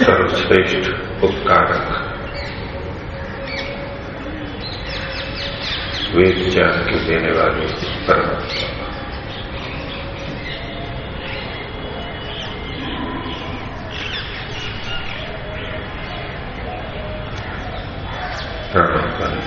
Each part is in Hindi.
सर्वश्रेष्ठ उपकारक वेद ज्ञान के देने वाले परमात्मा प्रणाम करें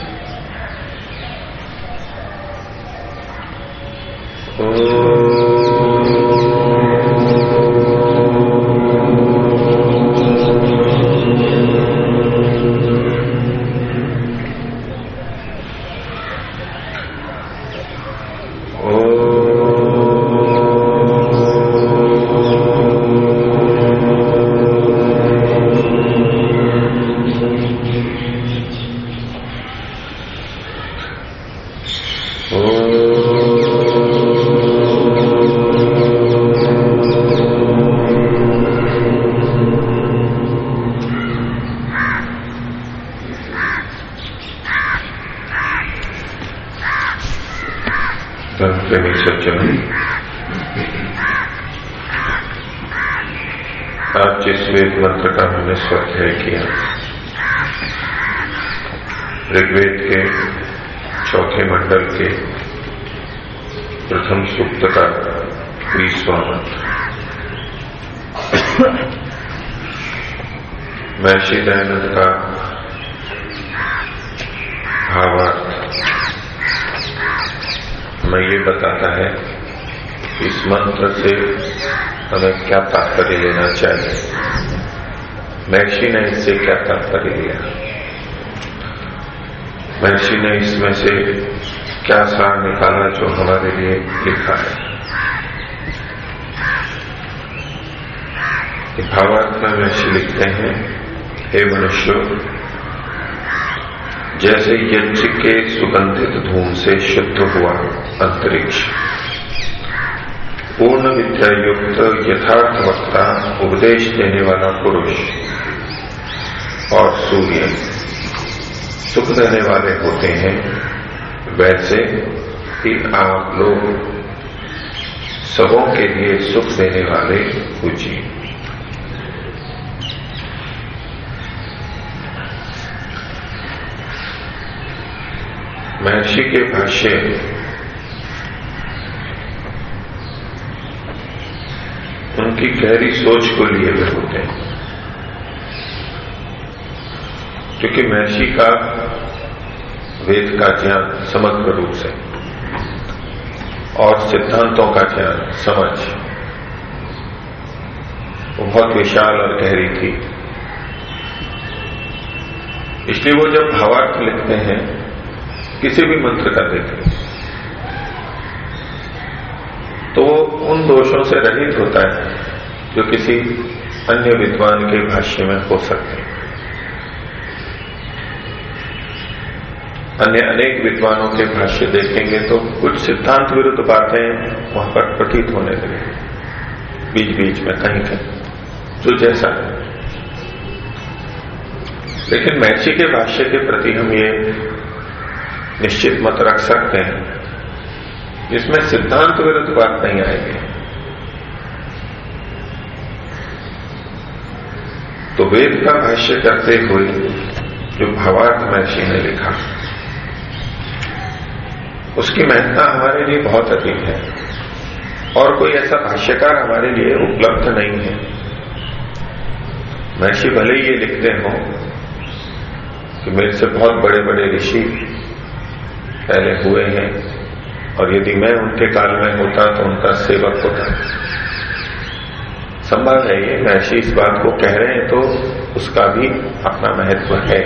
महर्षि दयानंद का भावार्थ हमें ये बताता है इस मंत्र से हमें क्या तात्पर्य लेना चाहिए? महर्षि ने इससे क्या तात्पर्य लिया? महर्षि ने इसमें से क्या सार निकाला जो हमारे लिए लिखा है? भावार्थ में महर्षि लिखते हैं, हे मनुष्य, जैसे यज्ञ के सुगंधित धूम से शुद्ध हुआ अंतरिक्ष। पूर्ण विद्या युक्त यथार्थ वक्ता, उपदेश देने वाला पुरुष और सूर्य सुख देने वाले होते हैं, वैसे ही आप लोग सबों के लिए सुख देने वाले पूजिए महर्षि के भाष्य उनकी गहरी सोच को लिए हुए होते हैं। क्योंकि महर्षि का वेद का ज्ञान समग्र रूप से और सिद्धांतों का ज्ञान समझ। वो बहुत विशाल और गहरी थी। इसलिए वो जब भावार्थ लिखते हैं किसी भी मंत्र का देखें तो वो उन दोषों से रहित होता है जो किसी अन्य विद्वान के भाष्य में हो सकते हैं। अन्य अनेक विद्वानों के भाष्य देखेंगे तो कुछ सिद्धांत विरुद्ध बातें वहाँ पर प्रतीत होने लगे। बीच बीच में कहीं कहीं, जो जैसा। लेकिन महर्षि के भाष्य के प्रति हम ये निश्चित मत रख सकते हैं। इसमें सिद्धांत विरुद्ध बात नहीं आएगी। तो वेद का भाष्य करते हुए जो भावार्थ महर्षि ने लिखा, उसकी महत्ता हमारे लिए बहुत अधिक है। और कोई ऐसा भाष्यकार हमारे लिए उपलब्ध नहीं है। महर्षि भले ही ये लिखते हो कि मेरे से बहुत बड़े बड़े ऋषि पहले हुए हैं। और यदि मैं उनके काल में होता तो उनका सेवक होता। संभव है ये महर्षि इस बात को कह रहे हैं तो उसका भी अपना महत्व है।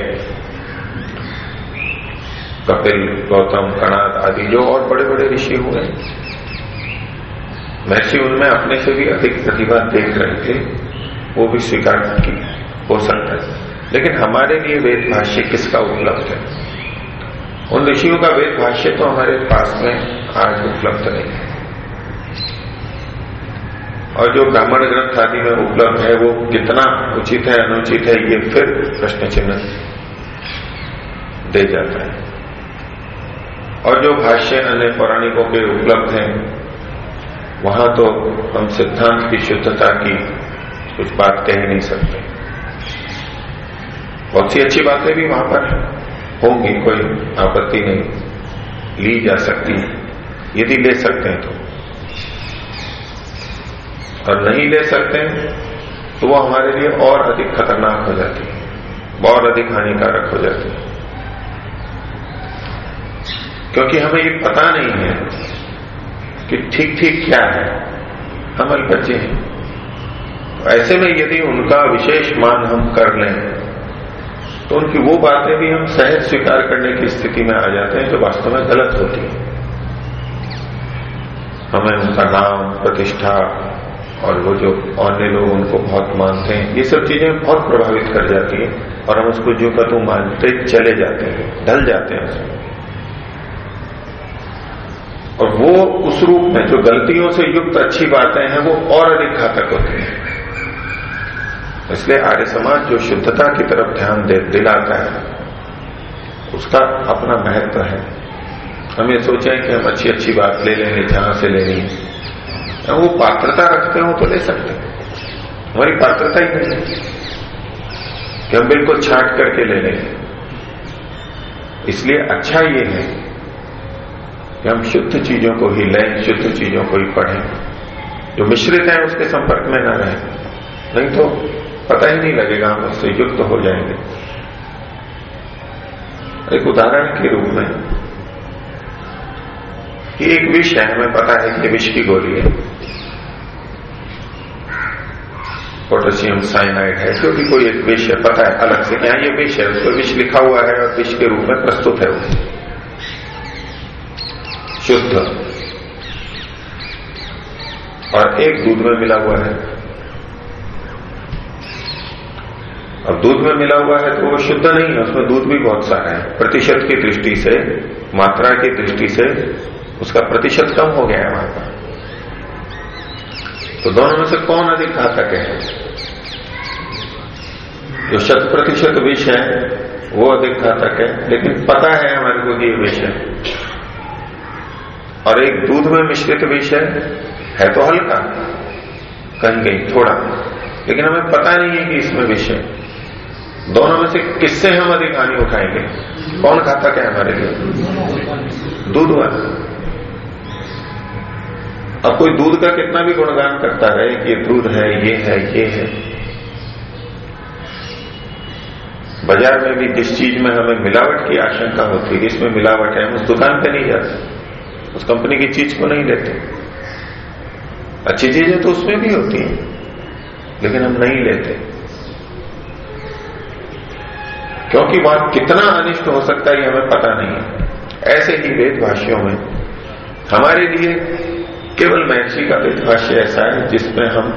कपिल, गौतम, कणाद आदि जो और बड़े बड़े ऋषि हुए। महर्षि उनमें अपने से भी अधिक प्रतिभा देख रहे थे। वो भी स्वीकार की हो सकता है लेकिन हमारे लिए वेद भाष्य किसका उपलब्ध है? उन ऋषियों का वेद भाष्य तो हमारे पास में आज उपलब्ध नहीं है। और जो ब्राह्मण ग्रंथ आदि में उपलब्ध है, वो कितना उचित है, अनुचित है, ये फिर प्रश्न चिन्ह दे जाता है। और जो भाष्य अन्य पौराणिकों के उपलब्ध हैं, वहाँ तो हम सिद्धांत की शुद्धता की कुछ बात कह नहीं सकते। बहुत सी अच्छी बातें भी वहाँ पर होंगी कोई आपत्ति नहीं, ली जा सकती है। यदि ले सकते हैं तो। और नहीं ले सकते तो वो हमारे लिए और अधिक खतरनाक हो जाती है और अधिक हानिकारक हो जाती है। क्योंकि हमें ये पता नहीं है कि ठीक ठीक क्या है, हम अल्पज्य हैं। तो ऐसे में यदि उनका विशेष मान हम कर लें तो उनकी वो बातें भी हम सहज स्वीकार करने की स्थिति में आ जाते हैं जो वास्तव में गलत होती है। हमें उनका नाम, प्रतिष्ठा और वो जो अन्य लोग उनको बहुत मानते हैं, ये सब चीज़ें बहुत प्रभावित कर जाती है और हम उसको जो का तो मानते चले जाते हैं, ढल जाते हैं उसमें। और वो उस रूप में जो गलतियों से युक्त अच्छी बातें हैं, वो और अधिक घातक होती हैं। इसलिए आर्य समाज जो शुद्धता की तरफ़ ध्यान दे, दिलाता है, उसका अपना महत्व है। हम ये सोचें कि हम अच्छी अच्छी बात ले लेंगे, जहाँ से लेनी है वो पात्रता रखते हो तो ले सकते हमारी पात्रता ही नहीं है कि हम बिल्कुल छाट करके ले लेंगे। इसलिए अच्छा ये है कि हम शुद्ध चीज़ों को ही लें, शुद्ध चीज़ों को ही पढ़ें। जो मिश्रित है, उसके संपर्क में ना रहें। नहीं तो पता ही नहीं लगेगा, हम उससे युक्त हो जाएँगे। एक उदाहरण के रूप में, कि एक विष है, हमें पता है कि विष की गोली है। पोटेशियम साइनाइड है, जो भी कोई एक विष है, पता है, अलग से क्या ये विष है, उसको विष लिखा हुआ है और विष के रूप में प्रस्तुत है वो। शुद्ध। और एक दूध में मिला हुआ है। अब दूध में मिला हुआ है तो वो शुद्ध नहीं है, उसमें दूध भी बहुत सारा है। प्रतिशत की दृष्टि से, मात्रा की दृष्टि से उसका प्रतिशत कम हो गया है वहाँ पर। तो दोनों में से कौन अधिक घातक है? जो शत प्रतिशत विष है, वो अधिक घातक है। लेकिन पता है हमारे को कि ये विष है। और एक दूध में मिश्रित विष है है तो हल्का कहीं कहीं थोड़ा। लेकिन हमें पता नहीं है कि इसमें विष है। दोनों में से किससे हम अधिक हानि उठाएँगे? कौन खाता क्या हमारे लिए? दूध वाला। अब कोई दूध का कितना भी गुणगान करता है कि ये दूध है, ये है ये है। बाज़ार में भी जिस चीज़ में हमें मिलावट की आशंका होती है इसमें मिलावट है, हम उस दुकान पे नहीं जाते। उस कंपनी की चीज़ को नहीं लेते। अच्छी चीज़ें तो उसमें भी होती हैं, लेकिन हम नहीं लेते। क्योंकि वहाँ कितना अनिष्ट हो सकता है, ये हमें पता नहीं है। ऐसे ही वेद भाष्यों में, हमारे लिए केवल महर्षि का वेद भाष्य ऐसा है, जिसमें हम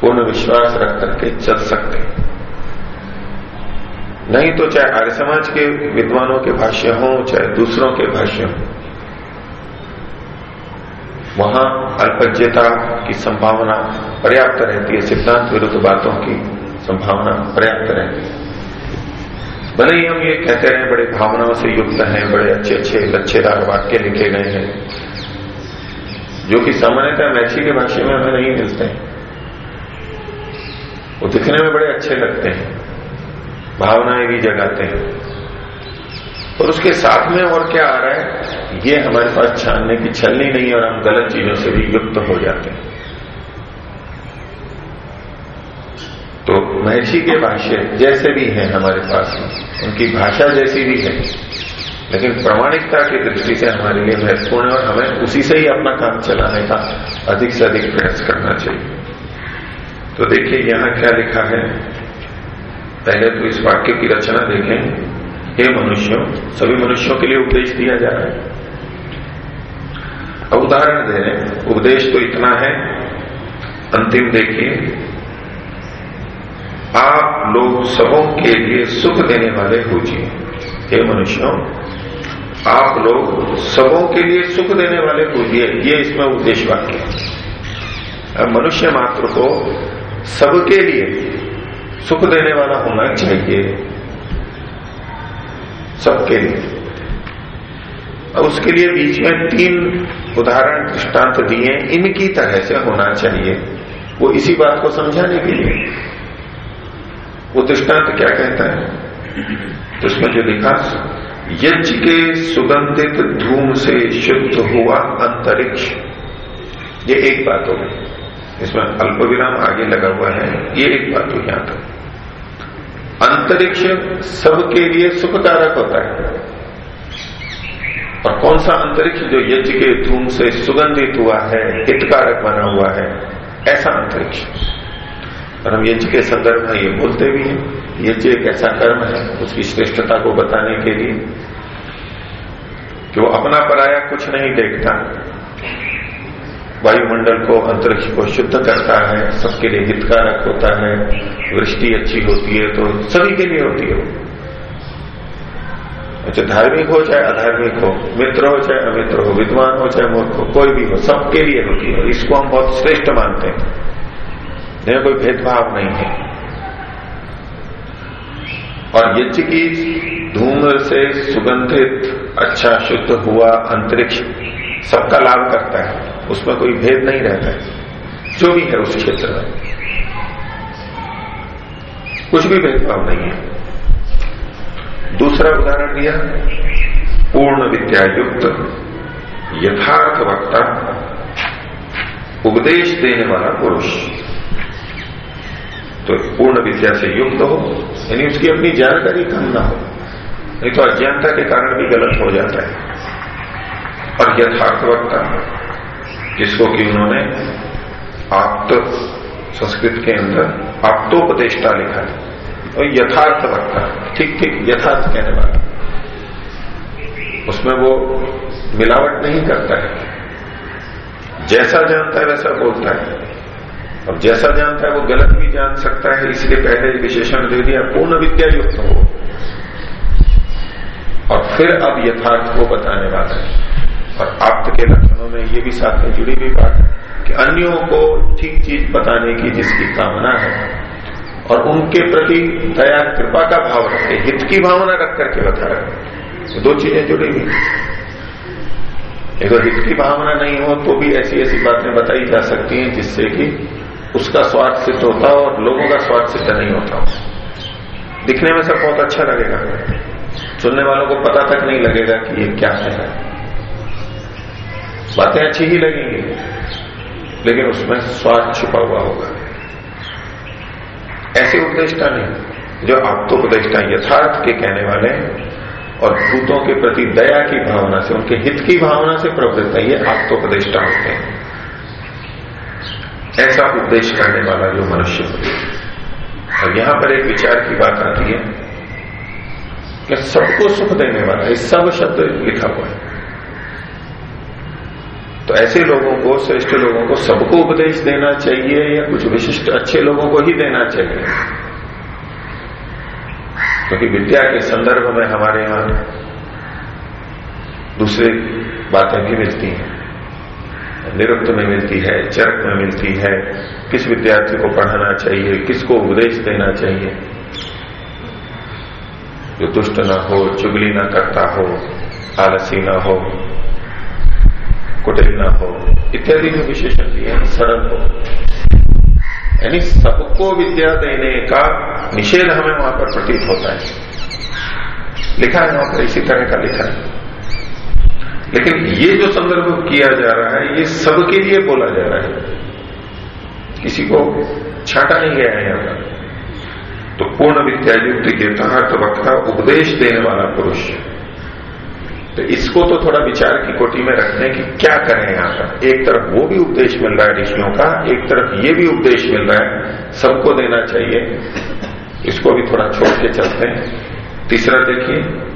पूर्ण विश्वास रख करके चल सकते हैं। नहीं तो चाहे आर्य समाज के विद्वानों के भाष्य हों, चाहे दूसरों के भाष्य हों, वहाँ अल्पज्यता की संभावना पर्याप्त रहती है, सिद्धांत विरुद्ध बातों की संभावना पर्याप्त रहती है। भले ही हम ये कहते रहे बड़े भावनाओं से युक्त हैं, बड़े अच्छे अच्छे लच्छेदार वाक्य लिखे गए हैं, जो कि सामान्यतः मैथी के भाषा में हमें नहीं मिलते। वो दिखने में बड़े अच्छे लगते हैं, भावनाएँ भी जगाते हैं। और उसके साथ में और क्या आ रहा है? ये हमारे पास छानने की छलनी नहीं, और हम गलत चीज़ों से भी युक्त हो जाते हैं। तो महर्षि के भाष्य जैसे भी हैं हमारे पास उनकी भाषा जैसी भी है। लेकिन प्रमाणिकता की दृष्टि से हमारे लिए महत्वपूर्ण है और हमें उसी से ही अपना काम चलाने का अधिक से अधिक प्रयास करना चाहिए। तो देखिए, यहाँ क्या लिखा है? पहले तो इस वाक्य की रचना देखें। हे मनुष्यों, सभी मनुष्यों के लिए उपदेश दिया जा रहा है। अब उदाहरण दे रहे उपदेश तो इतना है। अंतिम देखिए। आप लोग सबों के लिए सुख देने वाले होजिए हे मनुष्यों, आप लोग सबों के लिए सुख देने वाले होजिए ये इसमें उपदेश वाक्य है। मनुष्य मात्र को सबके लिए सुख देने वाला होना चाहिए। सबके लिए। अब उसके लिए बीच में तीन उदाहरण, दृष्टांत दिए। इनकी तरह से होना चाहिए। वो इसी बात को समझाने के लिए। वो दृष्टांत क्या कहता है? तो उसमें जो लिखा, यज्ञ के सुगंधित धूम से शुद्ध हुआ अंतरिक्ष। ये एक बात हो गई इसमें अल्प विराम आगे लगा हुआ है, ये एक बात हुई यहाँ तक। अंतरिक्ष सबके लिए सुखकारक होता है। और कौन सा अंतरिक्ष जो यज्ञ के धूम से सुगंधित हुआ है, हितकारक बना हुआ है? ऐसा अंतरिक्ष। और हम यज्ञ के संदर्भ में ये बोलते भी हैं, यज्ञ एक ऐसा कर्म है उसकी श्रेष्ठता को बताने के लिए कि वो अपना पराया कुछ नहीं देखता। वायुमंडल को अंतरिक्ष को शुद्ध करता है, सबके लिए हितकारक होता है, वृष्टि अच्छी होती है तो सभी के लिए होती है अच्छा धार्मिक हो चाहे अधार्मिक हो, मित्र हो चाहे अमित्र हो, विद्वान हो चाहे मूर्ख हो, कोई भी हो, सबके लिए होती है इसको हम बहुत श्रेष्ठ मानते हैं। यह कोई भेदभाव नहीं है। और यज्ञ की धूम से सुगंधित अच्छा शुद्ध हुआ अंतरिक्ष सबका लाभ करता है। उसमें कोई भेद नहीं रहता है। जो भी है उस क्षेत्र में। कुछ भी भेदभाव नहीं है। दूसरा उदाहरण दिया, पूर्ण विद्या युक्त, यथार्थ वक्ता, उपदेश देने वाला पुरुष। तो पूर्ण विद्या से युक्त हो, यानी उसकी अपनी जानकारी कम ना हो नहीं तो अज्ञानता के कारण भी गलत हो जाता है। और यथार्थ वक्ता जिसको कि उन्होंने आप्त संस्कृत के अंदर आप्तोपदेष्टा लिखा है और यथार्थ वक्ता ठीक ठीक, यथार्थ कहने वाला। उसमें वो मिलावट नहीं करता है। जैसा जानता है वैसा बोलता है। अब जैसा जानता है वो गलत भी जान सकता है, इसलिए पहले विशेषण दे दिया, पूर्ण विद्या युक्त हो। और फिर अब यथार्थ को बताने वाला है। और आप्त के लक्षणों में ये भी साथ में जुड़ी हुई बात है कि अन्यों को ठीक चीज़ बताने की जिसकी कामना है, और उनके प्रति दया, कृपा का भाव रखे हित की भावना रख करके बता रहे तो दो चीज़ें जुड़ी हुई अगर हित की भावना नहीं हो तो भी ऐसी ऐसी बातें बताई जा सकती हैं जिससे कि उसका स्वार्थ सिद्ध होता हो और लोगों का स्वार्थ सिद्ध नहीं होता। दिखने में सब बहुत अच्छा लगेगा। सुनने वालों को पता तक नहीं लगेगा कि ये क्या है। बातें अच्छी ही लगेंगी, लेकिन उसमें स्वाद छुपा हुआ होगा। ऐसे उपदेष्टा नहीं, जो आप्तोपदेष्टा यथार्थ के कहने वाले और भूतों के प्रति दया की भावना से, उनके हित की भावना से प्रवृत्त है, ये आप्तोपदेष्टा होते हैं। ऐसा उपदेश करने वाला जो मनुष्य और यहाँ पर एक विचार की बात आती है कि सबको सुख देने वाला, इस सब शब्द लिखा हुआ है। तो ऐसे लोगों को, श्रेष्ठ लोगों को सबको उपदेश देना चाहिए या कुछ विशिष्ट अच्छे लोगों को ही देना चाहिए? क्योंकि तो विद्या के संदर्भ में हमारे यहाँ दूसरी बातें भी मिलती हैं। निरुक्त में मिलती है, चरक में मिलती है। किस विद्यार्थी को पढ़ाना चाहिए, किसको उपदेश देना चाहिए? जो दुष्ट ना हो, चुगली ना करता हो, आलसी ना हो, कुटिल न हो, इत्यादि जो विशेषण दिए सरल हो। यानी सबको विद्या देने का निषेध हमें वहाँ पर प्रतीत होता है। लिखा है वहाँ पर, इसी तरह का लिखा है। लेकिन ये जो संदर्भ किया जा रहा है, ये सबके लिए बोला जा रहा है। किसी को छाटा नहीं गया है यहाँ पर। तो पूर्ण विद्या युक्त के तहत वक्ता उपदेश देने वाला पुरुष। तो इसको तो थोड़ा विचार की कोटि में रखते हैं कि क्या करें यहाँ पर? एक तरफ़ वो भी उपदेश मिल रहा है ऋषियों का, एक तरफ़ ये भी उपदेश मिल रहा है, सबको देना चाहिए। इसको भी थोड़ा छोड़ के चलते हैं। तीसरा देखिए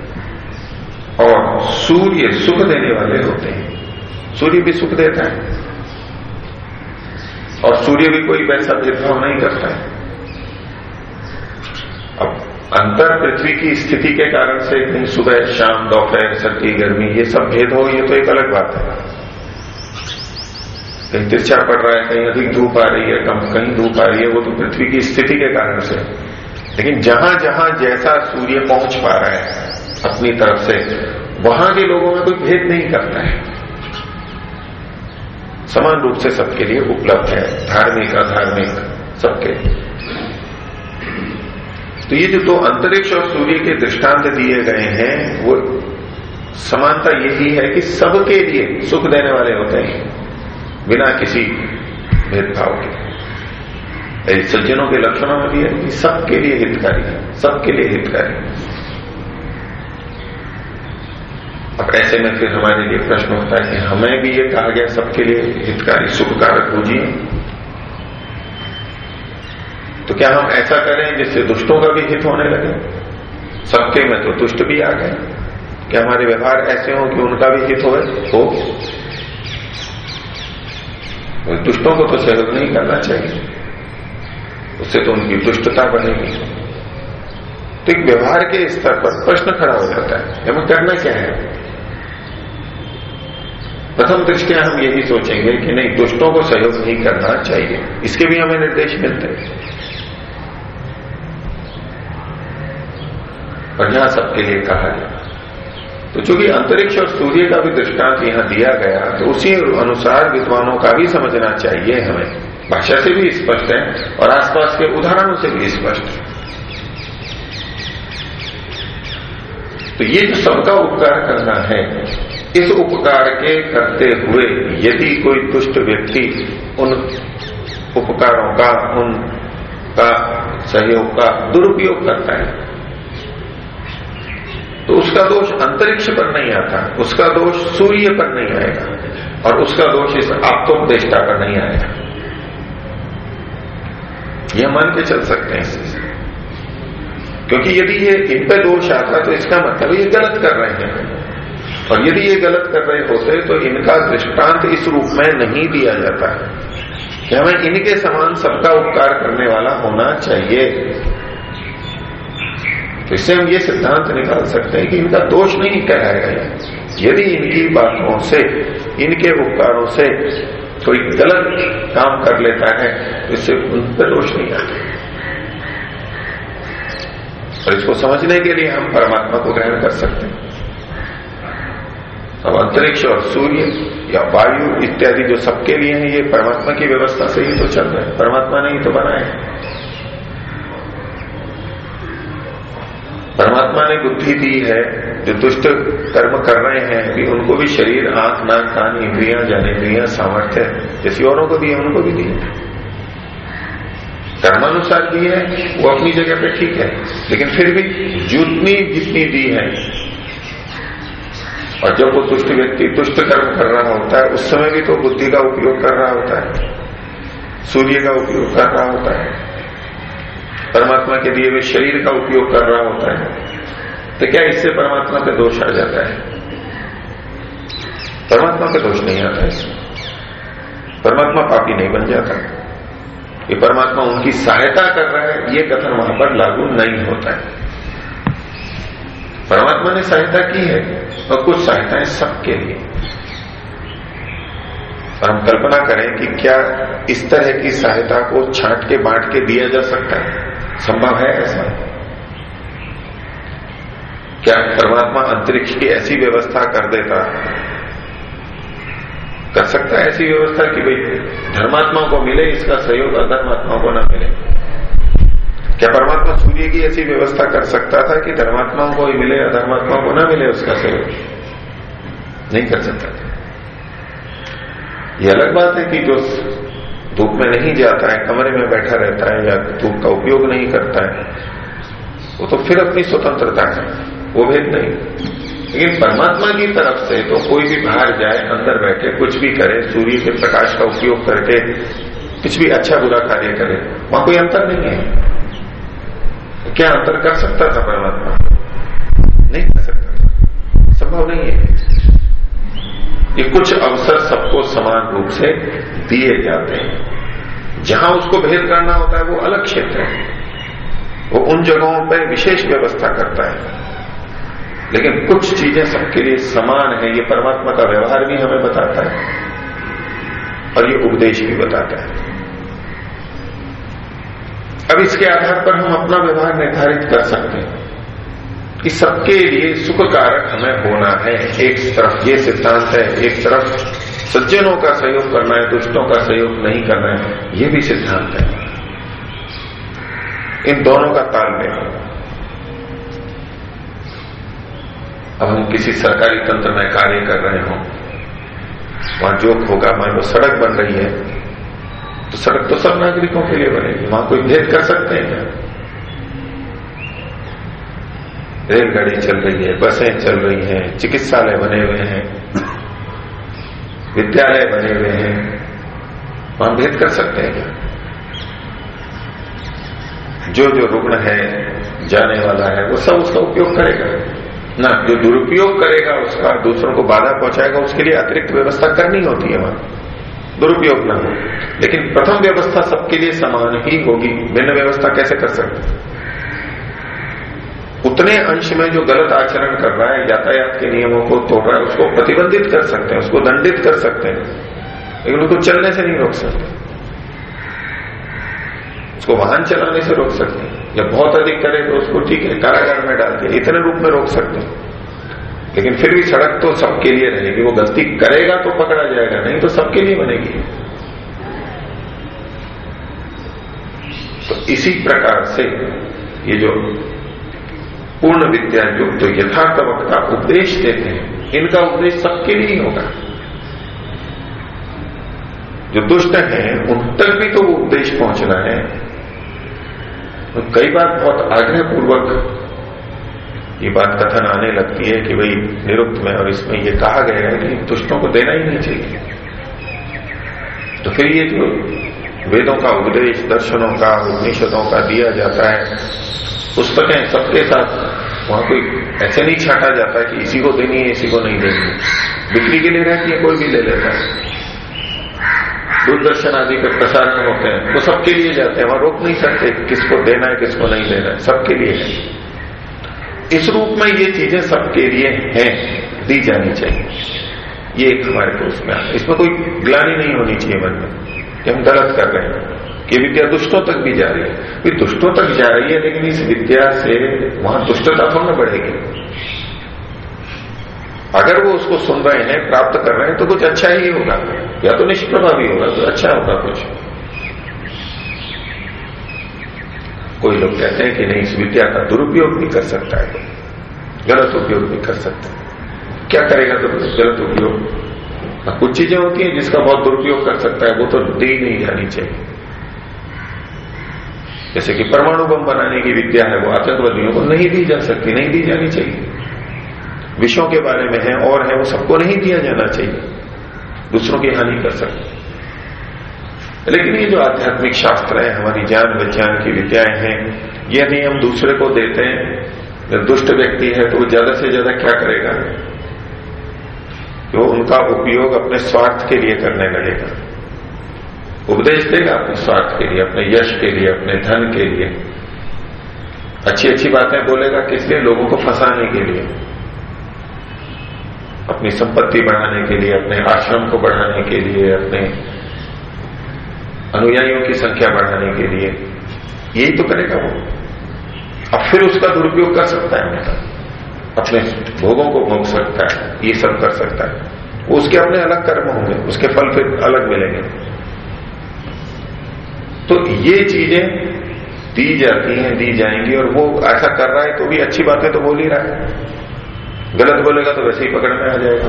और सूर्य सुख देने वाले होते हैं। सूर्य भी सुख देता है। और सूर्य भी कोई वैसा भेदभाव नहीं करता है। अब अंतर पृथ्वी की स्थिति के कारण से कहीं सुबह, शाम, दोपहर, सर्दी, गर्मी, ये सब भेद हो, ये तो एक अलग बात है। कहीं तिरछा पड़ रहा है, कहीं अधिक धूप आ रही है, कम कहीं धूप आ रही है, वो तो पृथ्वी की स्थिति के कारण से। लेकिन जहाँ जहाँ जैसा सूर्य पहुँच पा रहा है अपनी तरफ़ से। वहाँ के लोगों में कोई भेद नहीं करता है। समान रूप से सबके लिए उपलब्ध है। धार्मिक, अधार्मिक, सबके। तो ये जो दो अंतरिक्ष और सूर्य के दृष्टांत दिए गए हैं, वो समानता यही है कि सबके लिए सुख देने वाले होते हैं, बिना किसी भेदभाव के। सज्जनों के लक्षणों में भी है कि सबके लिए हितकारी है, सबके लिए हितकारी अब ऐसे में फिर हमारे लिए प्रश्न होता है कि हमें भी ये कहा गया सबके लिए हितकारी सुखकारक पूजिए तो क्या हम ऐसा करें जिससे दुष्टों का भी हित होने लगे? सबके में तो दुष्ट भी आ गए। क्या हमारे व्यवहार ऐसे हो कि उनका भी हित हो। हो दुष्टों को तो सहयोग नहीं करना चाहिए। उससे तो उनकी दुष्टता बढ़ेगी। तो एक व्यवहार के स्तर पर प्रश्न खड़ा हो जाता है हमें करना क्या है? प्रथम दृष्टिया हम यही सोचेंगे कि नहीं, दुष्टों को सहयोग नहीं करना चाहिए। इसके भी हमें निर्देश मिलते हैं। और यहाँ सबके लिए कहा गया। तो चूँकि अंतरिक्ष और सूर्य का भी दृष्टांत यहाँ दिया गया तो उसी अनुसार विद्वानों का भी समझना चाहिए हमें। भाषा से भी स्पष्ट है और आसपास के उदाहरणों से भी स्पष्ट है। तो ये जो सबका उपकार करना है इस उपकार के करते हुए यदि कोई दुष्ट व्यक्ति उन उपकारों का, उन का सहयोग का दुरुपयोग करता है तो उसका दोष अंतरिक्ष पर नहीं आता, उसका दोष सूर्य पर नहीं आएगा, और उसका दोष इस आत्मोपदेष्टा पर नहीं आएगा। यह मान के चल सकते हैं। क्योंकि यदि ये इन पर दोष आता तो इसका मतलब ये गलत कर रहे हैं। और यदि ये गलत कर रहे होते तो इनका दृष्टांत इस रूप में नहीं दिया जाता है। कि हमें इनके समान सबका उपकार करने वाला होना चाहिए। तो इससे हम ये सिद्धांत निकाल सकते हैं कि इनका दोष नहीं कहलाएगा यदि इनकी बातों से, इनके उपकारों से कोई गलत काम कर लेता है तो इससे उन पर दोष नहीं आता। और इसको समझने के लिए हम परमात्मा को ग्रहण कर सकते हैं। अब अंतरिक्ष और सूर्य या वायु इत्यादि जो सबके लिए है, ये परमात्मा की व्यवस्था से ही तो चल रहा है। परमात्मा ने ही तो बनाए परमात्मा ने बुद्धि दी है, जो दुष्ट कर्म कर रहे हैं, भी उनको भी शरीर, आँख, नाक, कान, इंद्रिया जनेन्द्रिया सामर्थ्य जैसी औरों को दी है उनको भी दी है कर्मानुसार दी है, वो अपनी जगह पे ठीक है, लेकिन फिर भी जितनी जितनी दी है और जब वो दुष्ट व्यक्ति दुष्ट कर्म कर रहा होता है, उस समय भी तो बुद्धि का उपयोग कर रहा होता है, सूर्य का उपयोग कर रहा होता है, परमात्मा के दिए हुए शरीर का उपयोग कर रहा होता है तो क्या इससे परमात्मा पे दोष आ जाता है? परमात्मा पे दोष नहीं आता इसमें। परमात्मा पापी नहीं बन जाता। ये परमात्मा उनकी सहायता कर रहा है, ये कथन वहाँ पर लागू नहीं होता है। परमात्मा ने सहायता की है। और कुछ सहायताएँ सबके लिए। और हम कल्पना करें कि क्या इस तरह की सहायता को छांट के बांट के दिया जा सकता है। संभव है ऐसा? क्या परमात्मा अंतरिक्ष की ऐसी व्यवस्था कर देता? कर सकता है ऐसी व्यवस्था कि भाई धर्मात्मा को मिले, इसका सहयोग अधर्मात्मा को ना मिले। क्या परमात्मा सूर्य की ऐसी व्यवस्था कर सकता था कि धर्मात्माओं को ही मिले, अधर्मात्माओं को ना मिले उसका सहयोग नहीं कर सकता था। यह अलग बात है कि जो धूप में नहीं जाता है, कमरे में बैठा रहता है या धूप का उपयोग नहीं करता है, वो तो फिर अपनी स्वतंत्रता है, वो भेद नहीं। लेकिन परमात्मा की तरफ़ से तो कोई भी बाहर जाए, अंदर बैठे, कुछ भी करे, सूर्य के प्रकाश का उपयोग करके कुछ भी अच्छा बुरा कार्य करे, वहाँ कोई अंतर नहीं है। क्या अंतर कर सकता था परमात्मा? नहीं कर सकता संभव नहीं है। ये कुछ अवसर सबको समान रूप से दिए जाते हैं। जहाँ उसको भेद करना होता है, वो अलग क्षेत्र है। वो उन जगहों पर विशेष व्यवस्था करता है। लेकिन कुछ चीज़ें सबके लिए समान है, ये परमात्मा का व्यवहार भी हमें बताता है। और ये उपदेश भी बताता है। अब इसके आधार पर हम अपना व्यवहार निर्धारित कर सकते हैं कि सबके लिए सुख कारक हमें होना है। एक तरफ़ ये सिद्धांत है, एक तरफ़ सज्जनों का सहयोग करना है, दुष्टों का सहयोग नहीं करना है, ये भी सिद्धांत है। इन दोनों का तालमेल। अब हम किसी सरकारी तंत्र में कार्य कर रहे हो, वहाँ जो होगा मान लो सड़क बन रही है। तो सड़क तो सब नागरिकों के लिए बनेगी, वहाँ कोई भेद कर सकते हैं क्या? रेलगाड़ी चल रही है, बसें चल रही हैं, चिकित्सालय बने हुए हैं, विद्यालय बने हुए हैं, वहाँ भेद कर सकते हैं क्या? जो जो रुग्ण है, जाने वाला है, वो सब उसका उपयोग करेगा। ना, जो दुरुपयोग करेगा, उसका दूसरों को बाधा पहुंचाएगा, उसके लिए अतिरिक्त व्यवस्था करनी होती है वहाँ। दुरुपयोग ना हो। लेकिन प्रथम व्यवस्था सबके लिए समान ही होगी। भिन्न व्यवस्था कैसे कर सकते उतने अंश में जो गलत आचरण कर रहा है, यातायात के नियमों को तोड़ रहा है, उसको प्रतिबंधित कर सकते हैं, उसको दंडित कर सकते हैं, लेकिन उसको चलने से नहीं रोक सकते। उसको वाहन चलाने से रोक सकते हैं। या बहुत अधिक करे तो उसको ठीक है, कारागार में डाल के इतने रूप में रोक सकते हैं। लेकिन फिर भी सड़क तो सबके लिए रहेगी। वो गलती करेगा तो पकड़ा जाएगा, नहीं तो सबके लिए बनेगी। तो इसी प्रकार से ये जो पूर्ण विद्या युक्त तो यथार्थ वक्ता उपदेश देते हैं, इनका उपदेश सबके लिए ही होगा। जो दुष्ट हैं, उन तक भी तो उपदेश पहुँचना है। तो कई बार बहुत आग्रह पूर्वक ये बात कथन आने लगती है कि भाई निरुक्त में और इसमें ये कहा गया है कि दुष्टों को देना ही नहीं चाहिए। तो फिर ये जो वेदों का उपदेश, दर्शनों का, उपनिषदों का दिया जाता है, पुस्तकें सबके साथ, वहाँ कोई ऐसे नहीं छाटा जाता कि इसी को देनी है, इसी को नहीं देनी बिक्री के लिए रहती है, कोई भी ले लेता है। दूरदर्शन आदि के प्रसारण होते हैं, वो सबके लिए जाते हैं, वहाँ रोक नहीं सकते किसको देना है, किसको नहीं देना है, सबके लिए है। इस रूप में ये चीज़ें सबके लिए हैं, दी जानी चाहिए। ये एक हमारे को उसमें इसमें कोई ग्लानी नहीं होनी चाहिए मन में कि हम गलत कर रहे हैं, कि विद्या दुष्टों तक भी जा रही है। दुष्टों तक जा रही है, लेकिन इस विद्या से वहाँ दुष्टता थोड़ा बढ़ेगी। अगर वो उसको सुन रहे हैं, प्राप्त कर रहे हैं तो कुछ अच्छा ही होगा। या तो निष्प्रभावी होगा तो अच्छा होगा कुछ। कोई लोग कहते हैं कि नहीं, इस विद्या का दुरुपयोग भी कर सकता है गलत उपयोग भी कर सकता। है क्या करेगा तो गलत उपयोग? कुछ चीज़ें होती हैं जिसका बहुत दुरुपयोग कर सकता है, वो तो दी नहीं जानी चाहिए। जैसे कि परमाणु बम बनाने की विद्या है, वो आतंकवादियों को नहीं दी जा सकती, नहीं दी जानी चाहिए। विषयों के बारे में है, और है, वो सबको नहीं दिया जाना चाहिए। दूसरों की हानि कर सकते। लेकिन ये जो आध्यात्मिक शास्त्र है, हमारी ज्ञान विज्ञान की विद्याएँ हैं ये नहीं हम दूसरे को देते हैं, जब दुष्ट व्यक्ति है तो वो ज़्यादा से ज़्यादा क्या करेगा? तो उनका उपयोग अपने स्वार्थ के लिए करने लगेगा। उपदेश देगा अपने स्वार्थ के लिए, अपने यश के लिए, अपने धन के लिए। अच्छी अच्छी बातें बोलेगा किस लिए लोगों को फंसाने के लिए, अपनी संपत्ति बढ़ाने के लिए, अपने आश्रम को बढ़ाने के लिए, अपने अनुयायियों की संख्या बढ़ाने के लिए। यही तो करेगा वो। अब फिर उसका दुरुपयोग कर सकता है उनका अपने भोगों को भोग सकता है, ये सब कर सकता है। वो उसके अपने अलग कर्म होंगे, उसके फल फिर अलग मिलेंगे। तो ये चीज़ें दी जाती हैं, दी जाएँगी और वो ऐसा कर रहा है तो भी अच्छी बातें तो बोल ही रहा है। गलत बोलेगा तो वैसे ही पकड़ में आ जाएगा।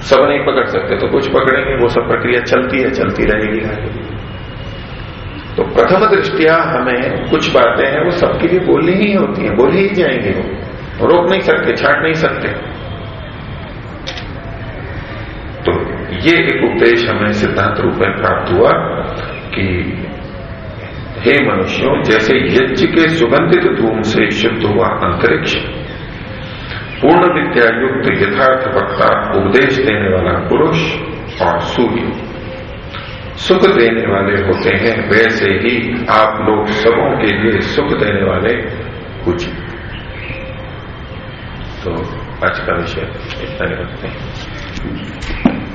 सब नहीं पकड़ सकते तो कुछ पकड़ेंगे, वो सब प्रक्रिया चलती है, चलती रहेगी तो प्रथम दृष्टिया हमें कुछ बातें हैं, वो सबके लिए बोलनी ही होती हैं, बोली ही जाएँगे वो। रोक नहीं सकते, छाट नहीं सकते। तो ये एक उपदेश हमें सिद्धांत रूप में प्राप्त हुआ कि हे मनुष्यों, जैसे यज्ञ के सुगंधित धूम से शुद्ध हुआ अंतरिक्ष पूर्ण विद्या युक्त यथार्थ वक्ता उपदेश देने वाला पुरुष और सूर्य सुख देने वाले होते हैं, वैसे ही आप लोग सबों के लिए सुख देने वाले कुछ। तो आज का विषय इतना ही रखते हैं।